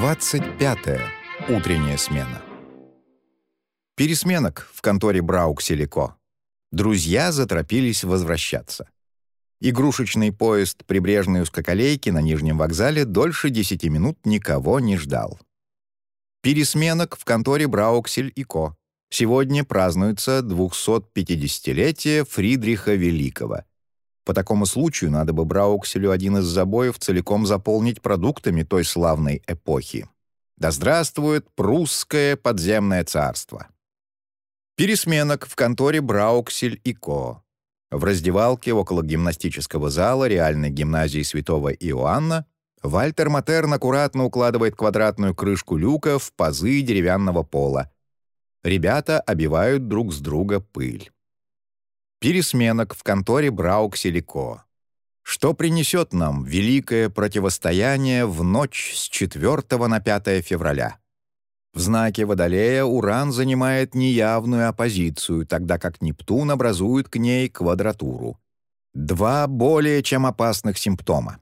25. Утренняя смена. Пересменок в конторе Браукселико. Друзья заторопились возвращаться. Игрушечный поезд прибрежной узкоколейки на Нижнем вокзале дольше 10 минут никого не ждал. Пересменок в конторе Брауксель и Ко. Сегодня празднуется 250-летие Фридриха Великого. По такому случаю надо бы Браукселю один из забоев целиком заполнить продуктами той славной эпохи. Да здравствует прусское подземное царство! Пересменок в конторе Брауксель и Ко. В раздевалке около гимнастического зала реальной гимназии святого Иоанна Вальтер Матерн аккуратно укладывает квадратную крышку люка в пазы деревянного пола. Ребята обивают друг с друга пыль. Пересменок в конторе Браукселико. Что принесет нам великое противостояние в ночь с 4 на 5 февраля? В знаке Водолея Уран занимает неявную оппозицию, тогда как Нептун образует к ней квадратуру. Два более чем опасных симптома.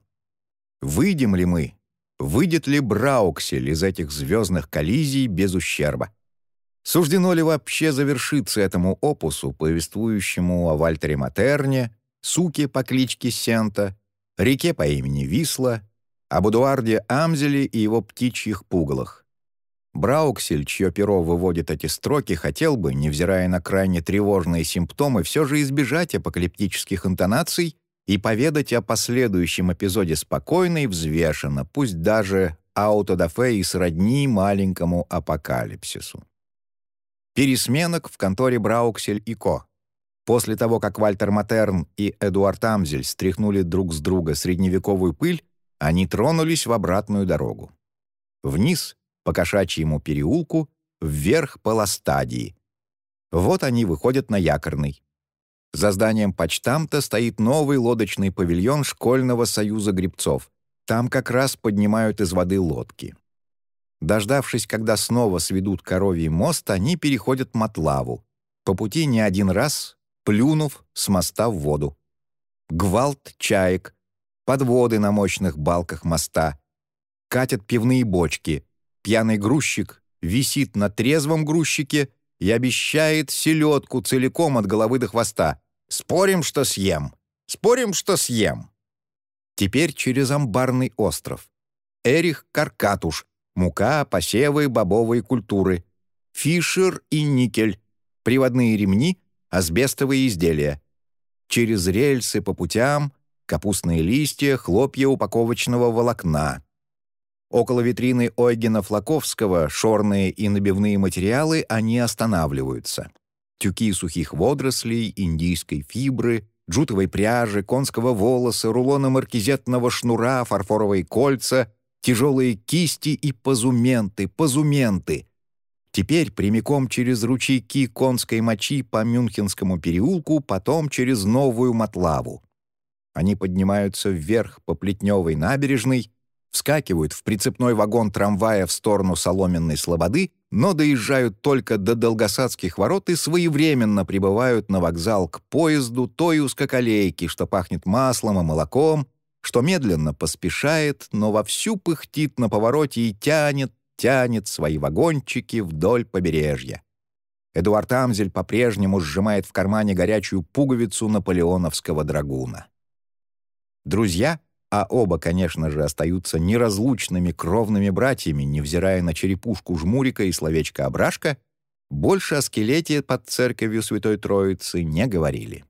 Выйдем ли мы? Выйдет ли Брауксель из этих звездных коллизий без ущерба? Суждено ли вообще завершиться этому опусу, повествующему о Вальтере Матерне, суке по кличке Сента, реке по имени Висла, об Эдуарде Амзеле и его птичьих пугалах? Брауксель, чье перо выводит эти строки, хотел бы, невзирая на крайне тревожные симптомы, все же избежать апокалиптических интонаций и поведать о последующем эпизоде спокойно и взвешенно, пусть даже аутодафе и сродни маленькому апокалипсису. Пересменок в конторе Брауксель и Ко. После того, как Вальтер Матерн и Эдуард Амзель стряхнули друг с друга средневековую пыль, они тронулись в обратную дорогу. Вниз по кошачьему переулку, вверх по Ластадии. Вот они выходят на якорный. За зданием почтамта стоит новый лодочный павильон Школьного союза грибцов. Там как раз поднимают из воды лодки. Дождавшись, когда снова сведут коровий мост, они переходят Матлаву. По пути не один раз, плюнув с моста в воду. Гвалт чаек, подводы на мощных балках моста. Катят пивные бочки, Пьяный грузчик висит на трезвом грузчике и обещает селедку целиком от головы до хвоста. «Спорим, что съем! Спорим, что съем!» Теперь через амбарный остров. Эрих Каркатуш, мука, посевы, бобовые культуры. Фишер и никель, приводные ремни, асбестовые изделия. Через рельсы по путям, капустные листья, хлопья упаковочного волокна. Около витрины Ойгена Флаковского шорные и набивные материалы они останавливаются. Тюки сухих водорослей, индийской фибры, джутовой пряжи, конского волоса, рулона маркизетного шнура, фарфоровые кольца, тяжелые кисти и позументы, позументы. Теперь прямиком через ручейки конской мочи по Мюнхенскому переулку, потом через Новую Матлаву. Они поднимаются вверх по Плетневой набережной, вскакивают в прицепной вагон трамвая в сторону Соломенной Слободы, но доезжают только до Долгосадских ворот и своевременно прибывают на вокзал к поезду той узкоколейки, что пахнет маслом и молоком, что медленно поспешает, но вовсю пыхтит на повороте и тянет, тянет свои вагончики вдоль побережья. Эдуард Амзель по-прежнему сжимает в кармане горячую пуговицу наполеоновского драгуна. Друзья — а оба, конечно же, остаются неразлучными кровными братьями, невзирая на черепушку жмурика и словечко обрашка, больше о скелете под церковью Святой Троицы не говорили.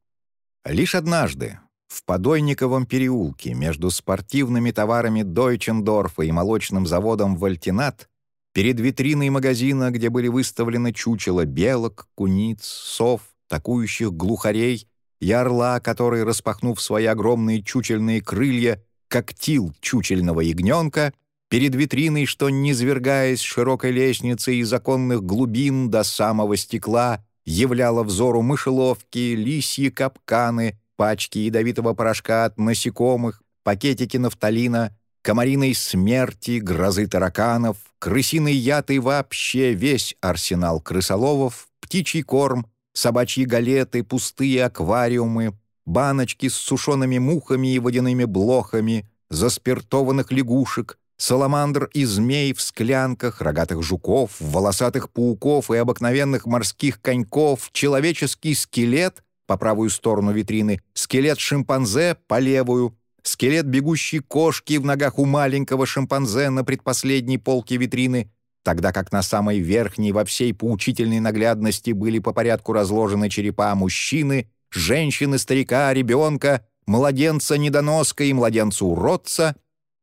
Лишь однажды, в Подойниковом переулке между спортивными товарами Дойчендорфа и молочным заводом «Вальтинат» перед витриной магазина, где были выставлены чучела белок, куниц, сов, такующих глухарей и орла, который, распахнув свои огромные чучельные крылья, когтил чучельного ягненка перед витриной, что, низвергаясь широкой лестницей из законных глубин до самого стекла, являла взору мышеловки, лисьи капканы, пачки ядовитого порошка от насекомых, пакетики нафталина, комариной смерти, грозы тараканов, крысиный яд и вообще весь арсенал крысоловов, птичий корм, собачьи галеты, пустые аквариумы, баночки с сушеными мухами и водяными блохами, заспиртованных лягушек, саламандр и змей в склянках, рогатых жуков, волосатых пауков и обыкновенных морских коньков, человеческий скелет по правую сторону витрины, скелет шимпанзе по левую, скелет бегущей кошки в ногах у маленького шимпанзе на предпоследней полке витрины, тогда как на самой верхней во всей поучительной наглядности были по порядку разложены черепа мужчины, женщины, старика, ребенка, младенца-недоноска и младенца-уродца,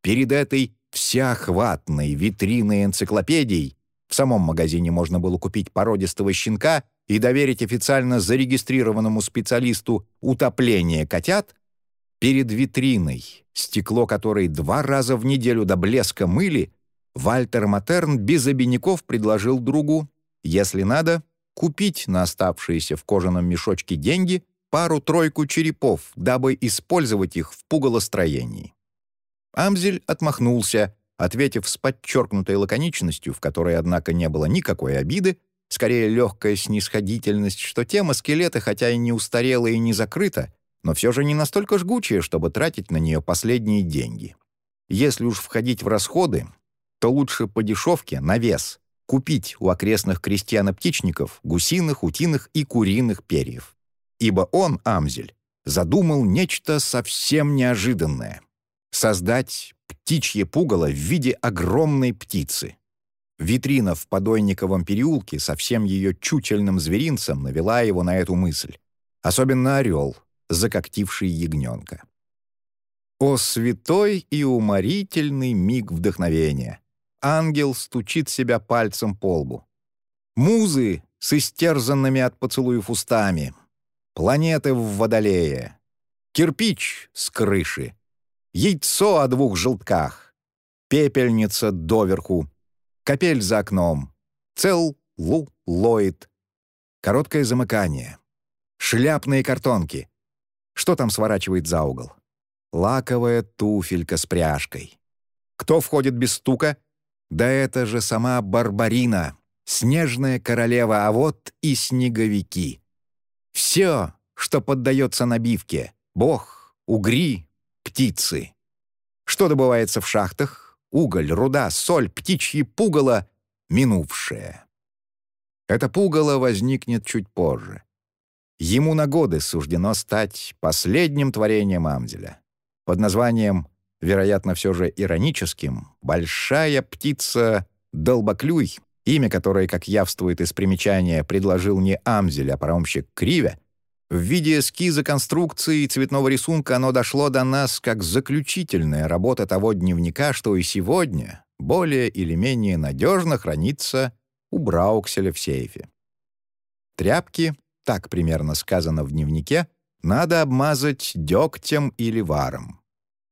перед этой всеохватной витриной энциклопедий в самом магазине можно было купить породистого щенка и доверить официально зарегистрированному специалисту утопление котят, перед витриной, стекло которой два раза в неделю до блеска мыли, Вальтер Матерн без обиняков предложил другу, если надо, купить на оставшиеся в кожаном мешочке деньги пару-тройку черепов, дабы использовать их в пугалостроении. Амзель отмахнулся, ответив с подчеркнутой лаконичностью, в которой, однако, не было никакой обиды, скорее легкая снисходительность, что тема скелета, хотя и не устарела и не закрыта, но все же не настолько жгучая, чтобы тратить на нее последние деньги. Если уж входить в расходы, то лучше по дешевке, на вес, купить у окрестных крестьян и птичников гусиных, утиных и куриных перьев. Ибо он, Амзель, задумал нечто совсем неожиданное — создать птичье пугало в виде огромной птицы. Витрина в Подойниковом переулке со всем ее чучельным зверинцем навела его на эту мысль. Особенно орел, закоктивший ягненка. О, святой и уморительный миг вдохновения! Ангел стучит себя пальцем по лбу. Музы с истерзанными от поцелуев устами. Планеты в водолее. Кирпич с крыши. Яйцо о двух желтках. Пепельница доверху. Капель за окном. Цел, лу, лоид. Короткое замыкание. Шляпные картонки. Что там сворачивает за угол? Лаковая туфелька с пряжкой. Кто входит без стука? Да это же сама Барбарина, снежная королева, а вот и снеговики. Все, что поддается набивке. Бог, угри, птицы. Что добывается в шахтах? Уголь, руда, соль, птичьи пугало — минувшее. Это пугало возникнет чуть позже. Ему на годы суждено стать последним творением Амзеля. Под названием, вероятно, все же ироническим, «Большая птица Долбоклюй», имя которой, как явствует из примечания, предложил не Амзель, а паромщик Кривя, в виде эскиза конструкции и цветного рисунка оно дошло до нас как заключительная работа того дневника, что и сегодня более или менее надежно хранится у Браукселя в сейфе. Тряпки так примерно сказано в дневнике, надо обмазать дегтем или варом.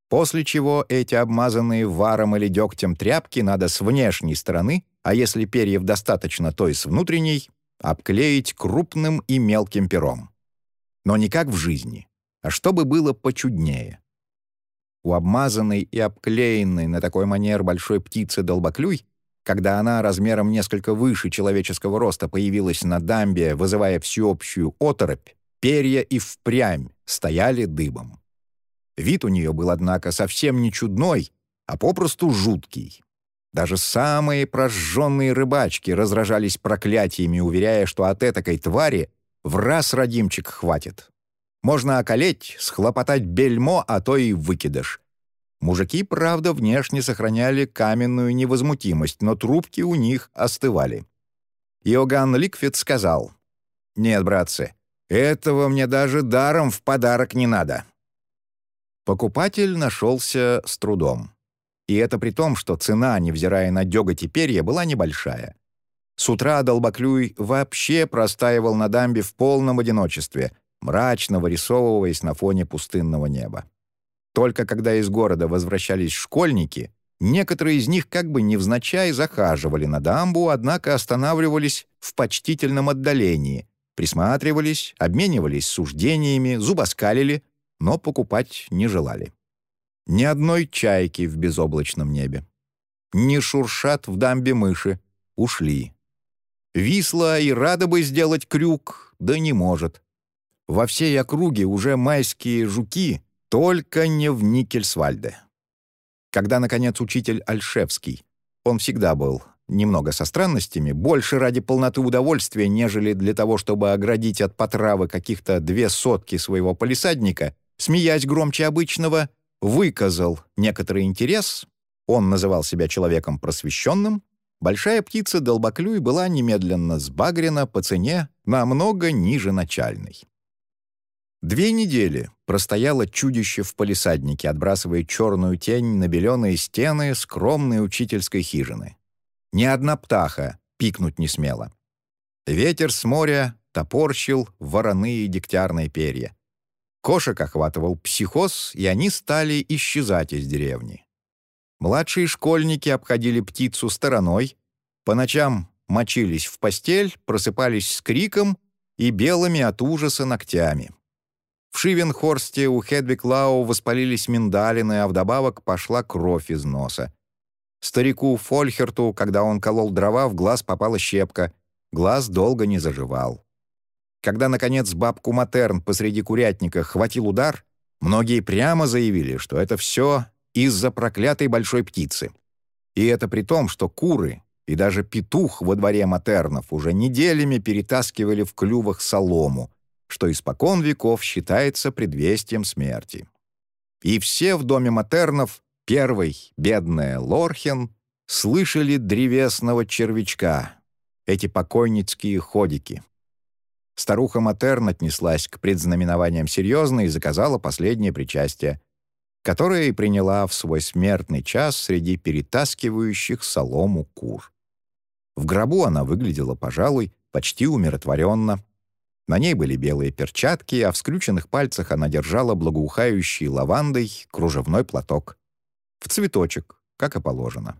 После чего эти обмазанные варом или дегтем тряпки надо с внешней стороны, а если перьев достаточно, то и с внутренней, обклеить крупным и мелким пером. Но не как в жизни, а чтобы было почуднее. У обмазанной и обклеенной на такой манер большой птицы долбоклюй когда она размером несколько выше человеческого роста появилась на дамбе, вызывая всеобщую оторопь, перья и впрямь стояли дыбом. Вид у нее был, однако, совсем не чудной, а попросту жуткий. Даже самые прожженные рыбачки разражались проклятиями, уверяя, что от этакой твари в раз родимчик хватит. Можно околеть, схлопотать бельмо, а то и выкидыш. Мужики, правда, внешне сохраняли каменную невозмутимость, но трубки у них остывали. Иоганн Ликвид сказал, «Нет, братцы, этого мне даже даром в подарок не надо». Покупатель нашелся с трудом. И это при том, что цена, невзирая на деготь и перья, была небольшая. С утра Долбоклюй вообще простаивал на дамбе в полном одиночестве, мрачно вырисовываясь на фоне пустынного неба. Только когда из города возвращались школьники, некоторые из них как бы невзначай захаживали на дамбу, однако останавливались в почтительном отдалении, присматривались, обменивались суждениями, зубоскалили, но покупать не желали. Ни одной чайки в безоблачном небе. Не шуршат в дамбе мыши. Ушли. Висла и рада бы сделать крюк, да не может. Во всей округе уже майские жуки только не в Никельсвальде. Когда, наконец, учитель Альшевский, он всегда был немного со странностями, больше ради полноты удовольствия, нежели для того, чтобы оградить от потравы каких-то две сотки своего полисадника, смеясь громче обычного, выказал некоторый интерес, он называл себя человеком просвещенным, большая птица Долбоклюй была немедленно сбагрена по цене намного ниже начальной. Две недели простояло чудище в полисаднике, отбрасывая черную тень на беленые стены скромной учительской хижины. Ни одна птаха пикнуть не смела. Ветер с моря топорщил вороные дегтярные перья. Кошек охватывал психоз, и они стали исчезать из деревни. Младшие школьники обходили птицу стороной, по ночам мочились в постель, просыпались с криком и белыми от ужаса ногтями. В Шивенхорсте у Хедвиг Лау воспалились миндалины, а вдобавок пошла кровь из носа. Старику Фольхерту, когда он колол дрова, в глаз попала щепка. Глаз долго не заживал. Когда, наконец, бабку Матерн посреди курятника хватил удар, многие прямо заявили, что это все из-за проклятой большой птицы. И это при том, что куры и даже петух во дворе Матернов уже неделями перетаскивали в клювах солому, что испокон веков считается предвестием смерти. И все в доме Матернов Первый, бедная Лорхен, слышали древесного червячка, эти покойницкие ходики. Старуха Матерн отнеслась к предзнаменованиям серьезно и заказала последнее причастие, которое и приняла в свой смертный час среди перетаскивающих солому кур. В гробу она выглядела, пожалуй, почти умиротворенно. На ней были белые перчатки, а в скрюченных пальцах она держала благоухающий лавандой кружевной платок в цветочек, как и положено.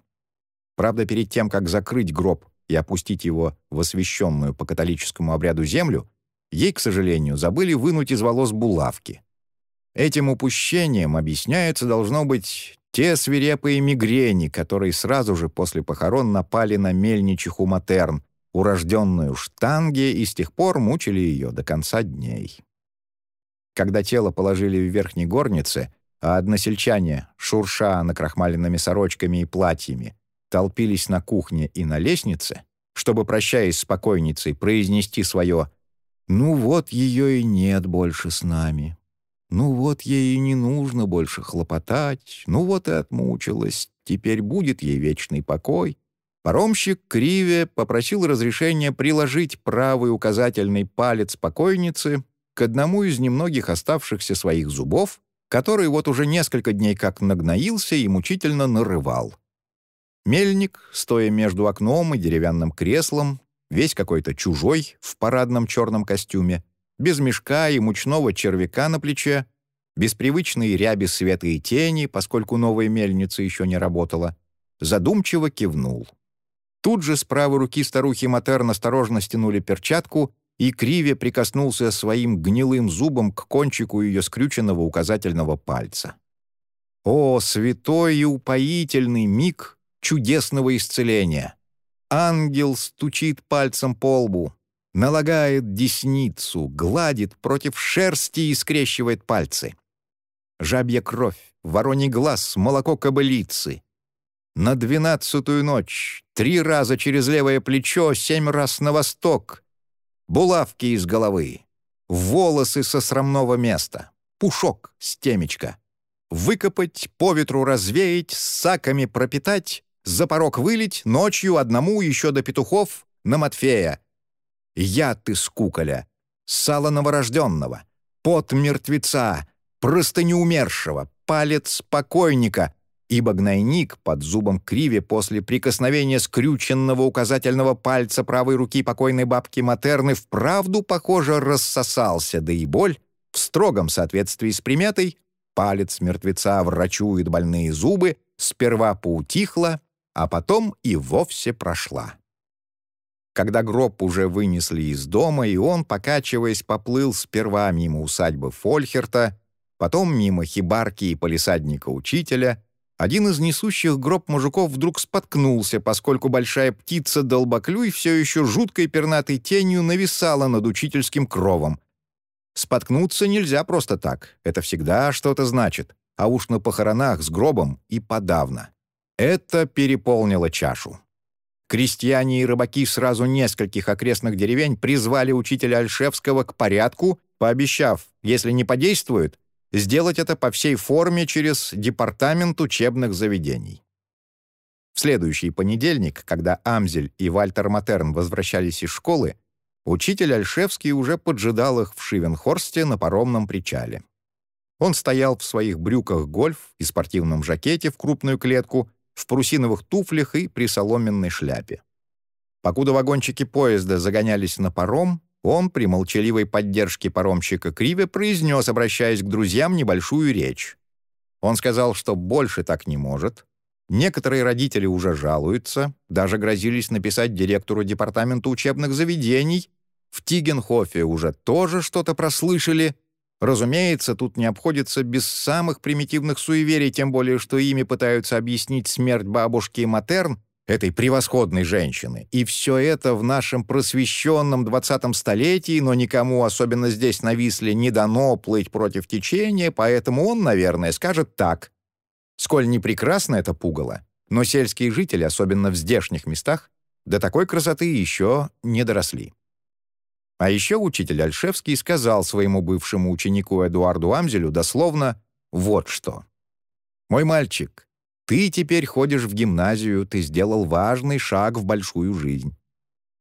Правда, перед тем, как закрыть гроб и опустить его в освященную по католическому обряду землю, ей, к сожалению, забыли вынуть из волос булавки. Этим упущением объясняется, должно быть, те свирепые мигрени, которые сразу же после похорон напали на мельничиху Матерн, урожденную штанге, и с тех пор мучили ее до конца дней. Когда тело положили в верхней горнице, а односельчане, шурша накрахмаленными сорочками и платьями, толпились на кухне и на лестнице, чтобы, прощаясь с покойницей, произнести свое «Ну вот ее и нет больше с нами», «Ну вот ей и не нужно больше хлопотать», «Ну вот и отмучилась», «Теперь будет ей вечный покой», Паромщик Криве попросил разрешения приложить правый указательный палец покойницы к одному из немногих оставшихся своих зубов который вот уже несколько дней как нагноился и мучительно нарывал. Мельник, стоя между окном и деревянным креслом, весь какой-то чужой в парадном черном костюме, без мешка и мучного червяка на плече, без привычной ряби света и тени, поскольку новая мельница еще не работала, задумчиво кивнул. Тут же с правой руки старухи Матерн осторожно стянули перчатку и криве прикоснулся своим гнилым зубом к кончику ее скрюченного указательного пальца. О, святой и упоительный миг чудесного исцеления! Ангел стучит пальцем по лбу, налагает десницу, гладит против шерсти и скрещивает пальцы. Жабья кровь, вороний глаз, молоко кобылицы. На двенадцатую ночь, три раза через левое плечо, семь раз на восток — булавки из головы, волосы со срамного места, пушок с темечка. Выкопать, по ветру развеять, саками пропитать, за порог вылить, ночью одному еще до петухов на Матфея. Яд из куколя, сало новорожденного, пот мертвеца, простыню умершего, палец покойника, ибо гнойник под зубом криви после прикосновения скрюченного указательного пальца правой руки покойной бабки Матерны вправду, похоже, рассосался, да и боль, в строгом соответствии с приметой, палец мертвеца врачует больные зубы, сперва поутихла, а потом и вовсе прошла. Когда гроб уже вынесли из дома, и он, покачиваясь, поплыл сперва мимо усадьбы Фольхерта, потом мимо хибарки и полисадника учителя — один из несущих гроб мужиков вдруг споткнулся, поскольку большая птица долбоклюй все еще жуткой пернатой тенью нависала над учительским кровом. Споткнуться нельзя просто так, это всегда что-то значит. а уж на похоронах с гробом и подавно. Это переполнило чашу. Крестьяне и рыбаки сразу нескольких окрестных деревень призвали учителя Альшевского к порядку, пообещав, если не подействует, сделать это по всей форме через департамент учебных заведений. В следующий понедельник, когда Амзель и Вальтер Матерн возвращались из школы, учитель Альшевский уже поджидал их в Шивенхорсте на паромном причале. Он стоял в своих брюках гольф и спортивном жакете в крупную клетку, в парусиновых туфлях и при соломенной шляпе. Покуда вагончики поезда загонялись на паром, он при молчаливой поддержке паромщика Криве произнес, обращаясь к друзьям, небольшую речь. Он сказал, что больше так не может. Некоторые родители уже жалуются, даже грозились написать директору департамента учебных заведений. В Тигенхофе уже тоже что-то прослышали. Разумеется, тут не обходится без самых примитивных суеверий, тем более, что ими пытаются объяснить смерть бабушки Матерн, этой превосходной женщины. И все это в нашем просвещенном 20-м столетии, но никому, особенно здесь на Висле, не дано плыть против течения, поэтому он, наверное, скажет так. Сколь не прекрасно это пугало, но сельские жители, особенно в здешних местах, до такой красоты еще не доросли. А еще учитель Альшевский сказал своему бывшему ученику Эдуарду Амзелю дословно вот что. «Мой мальчик, ты теперь ходишь в гимназию, ты сделал важный шаг в большую жизнь.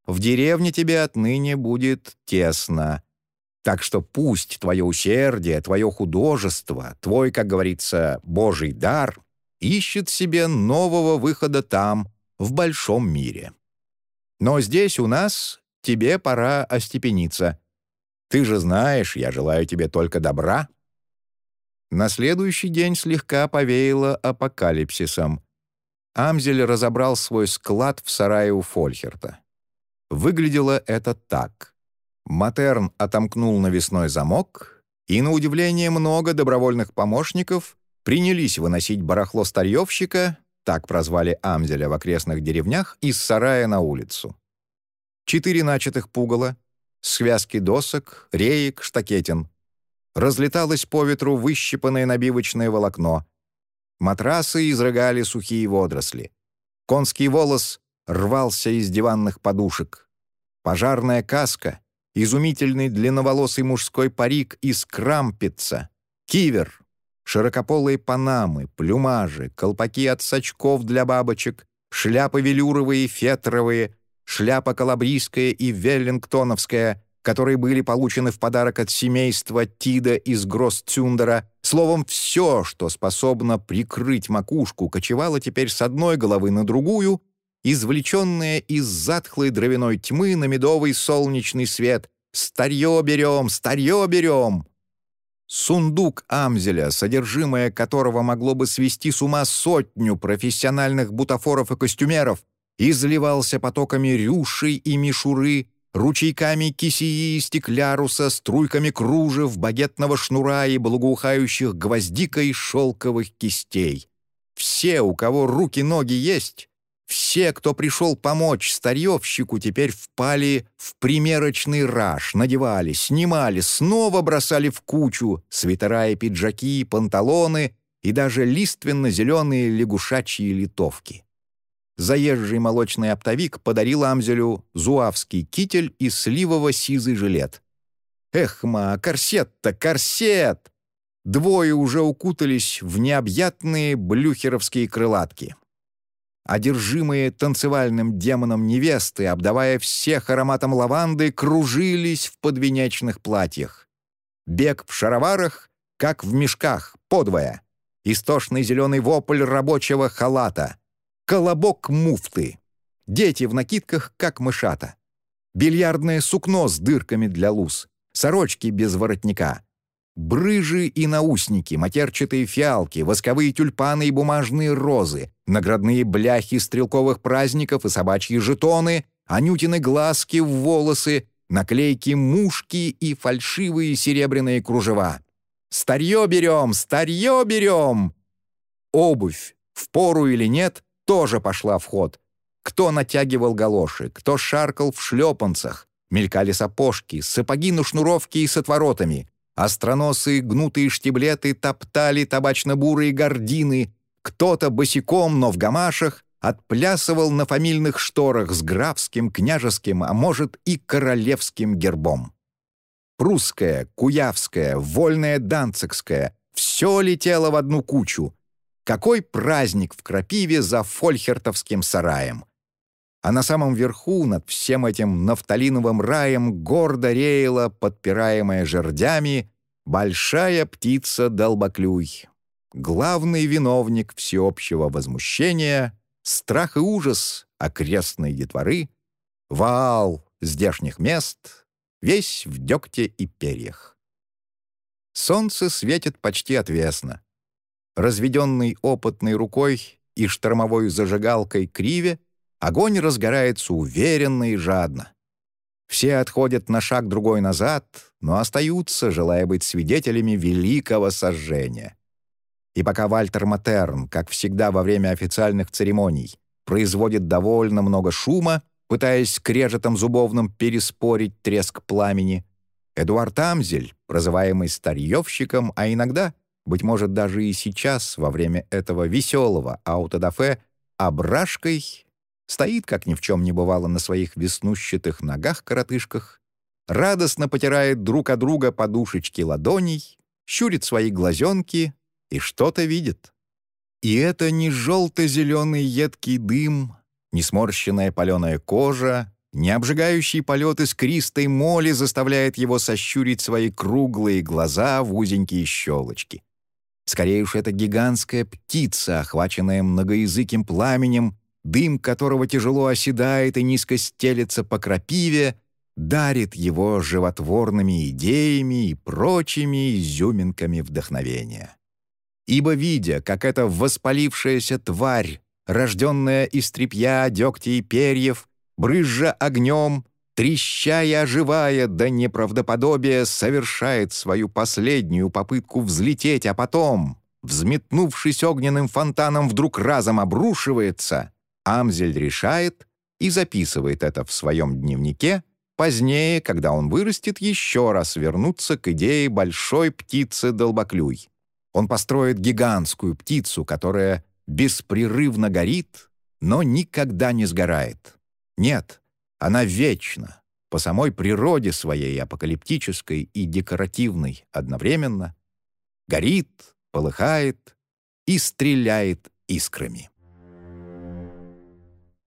В деревне тебе отныне будет тесно. Так что пусть твое усердие, твое художество, твой, как говорится, божий дар ищет себе нового выхода там, в большом мире. Но здесь у нас тебе пора остепениться. Ты же знаешь, я желаю тебе только добра, на следующий день слегка повеяло апокалипсисом. Амзель разобрал свой склад в сарае у Фольхерта. Выглядело это так. Матерн отомкнул навесной замок, и, на удивление, много добровольных помощников принялись выносить барахло старьевщика, так прозвали Амзеля в окрестных деревнях, из сарая на улицу. Четыре начатых пугала, связки досок, реек, штакетин — разлеталось по ветру выщипанное набивочное волокно. Матрасы изрыгали сухие водоросли. Конский волос рвался из диванных подушек. Пожарная каска, изумительный длинноволосый мужской парик из крампица, кивер, широкополые панамы, плюмажи, колпаки от сачков для бабочек, шляпы велюровые, фетровые, шляпа калабрийская и веллингтоновская, которые были получены в подарок от семейства Тида из Гроссцюндера. Словом, все, что способно прикрыть макушку, кочевало теперь с одной головы на другую, извлеченное из затхлой дровяной тьмы на медовый солнечный свет. «Старье берем! Старье берем!» Сундук Амзеля, содержимое которого могло бы свести с ума сотню профессиональных бутафоров и костюмеров, изливался потоками рюшей и мишуры, ручейками кисии и стекляруса, струйками кружев, багетного шнура и благоухающих гвоздикой шелковых кистей. Все, у кого руки-ноги есть, все, кто пришел помочь старьевщику, теперь впали в примерочный раж, надевали, снимали, снова бросали в кучу свитера и пиджаки, панталоны и даже лиственно-зеленые лягушачьи литовки заезжий молочный оптовик подарил Амзелю зуавский китель и сливово-сизый жилет. Эх, ма, корсет-то, корсет! Двое уже укутались в необъятные блюхеровские крылатки. Одержимые танцевальным демоном невесты, обдавая всех ароматом лаванды, кружились в подвенечных платьях. Бег в шароварах, как в мешках, подвое. Истошный зеленый вопль рабочего халата — колобок муфты, дети в накидках, как мышата, бильярдное сукно с дырками для луз, сорочки без воротника, брыжи и наушники, матерчатые фиалки, восковые тюльпаны и бумажные розы, наградные бляхи стрелковых праздников и собачьи жетоны, анютины глазки в волосы, наклейки мушки и фальшивые серебряные кружева. «Старье берем! Старье берем!» Обувь, в пору или нет, тоже пошла в ход. Кто натягивал галоши, кто шаркал в шлепанцах, мелькали сапожки, сапоги на шнуровке и с отворотами, Остроносые гнутые штиблеты топтали табачно-бурые гордины, кто-то босиком, но в гамашах, отплясывал на фамильных шторах с графским, княжеским, а может и королевским гербом. Прусская, куявская, вольная данцикская — все летело в одну кучу. Какой праздник в крапиве за фольхертовским сараем! А на самом верху, над всем этим нафталиновым раем, гордо реяла, подпираемая жердями, большая птица-долбоклюй. Главный виновник всеобщего возмущения, страх и ужас окрестной детворы, ваал здешних мест, весь в дегте и перьях. Солнце светит почти отвесно. Разведенный опытной рукой и штормовой зажигалкой криве Огонь разгорается уверенно и жадно. Все отходят на шаг другой назад, но остаются, желая быть свидетелями великого сожжения. И пока Вальтер Матерн, как всегда во время официальных церемоний, производит довольно много шума, пытаясь крежетом зубовным переспорить треск пламени, Эдуард Амзель, прозываемый старьевщиком, а иногда, быть может, даже и сейчас, во время этого веселого аутодафе, ображкой стоит, как ни в чем не бывало, на своих веснущатых ногах-коротышках, радостно потирает друг от друга подушечки ладоней, щурит свои глазенки и что-то видит. И это не желто-зеленый едкий дым, не сморщенная паленая кожа, не обжигающий полет искристой моли заставляет его сощурить свои круглые глаза в узенькие щелочки. Скорее уж, это гигантская птица, охваченная многоязыким пламенем, дым которого тяжело оседает и низко стелется по крапиве, дарит его животворными идеями и прочими изюминками вдохновения. Ибо, видя, как эта воспалившаяся тварь, рожденная из тряпья, дегтя и перьев, брызжа огнем, треща и оживая до неправдоподобия, совершает свою последнюю попытку взлететь, а потом, взметнувшись огненным фонтаном, вдруг разом обрушивается — Амзель решает и записывает это в своем дневнике, позднее, когда он вырастет, еще раз вернуться к идее большой птицы-долбоклюй. Он построит гигантскую птицу, которая беспрерывно горит, но никогда не сгорает. Нет, она вечна, по самой природе своей апокалиптической и декоративной одновременно, горит, полыхает и стреляет искрами.